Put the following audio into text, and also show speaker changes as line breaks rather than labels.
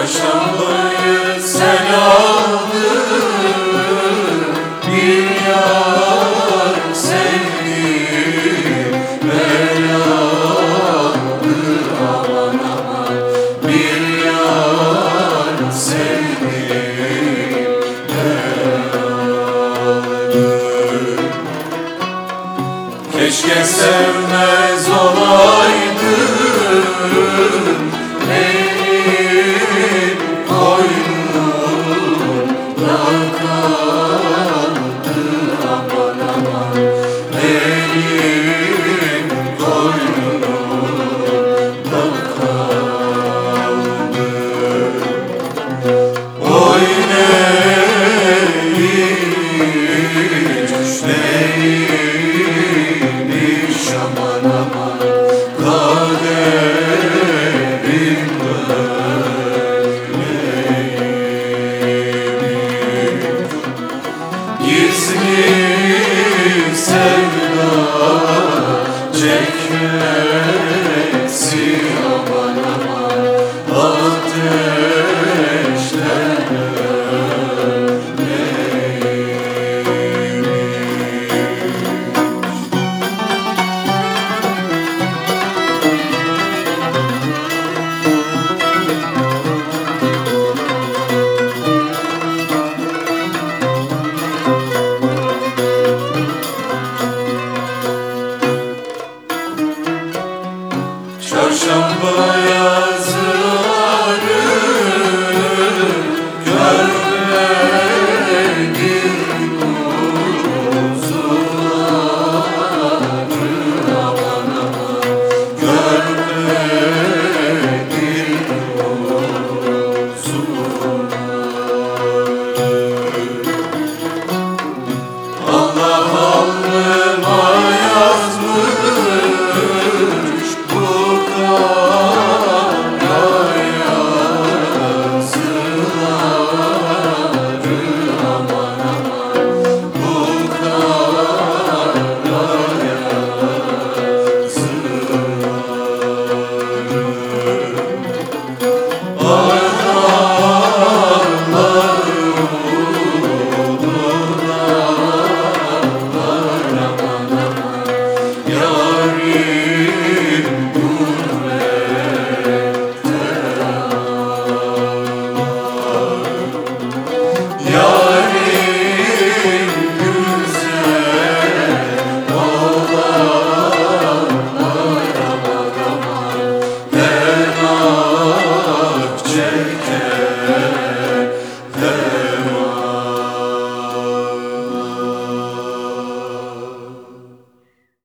Çarşambayı sen aldın. Bir yar sevdiğime yandı bir yar sevdiğime yandı Keşke sevmez olaydım çekmesi aman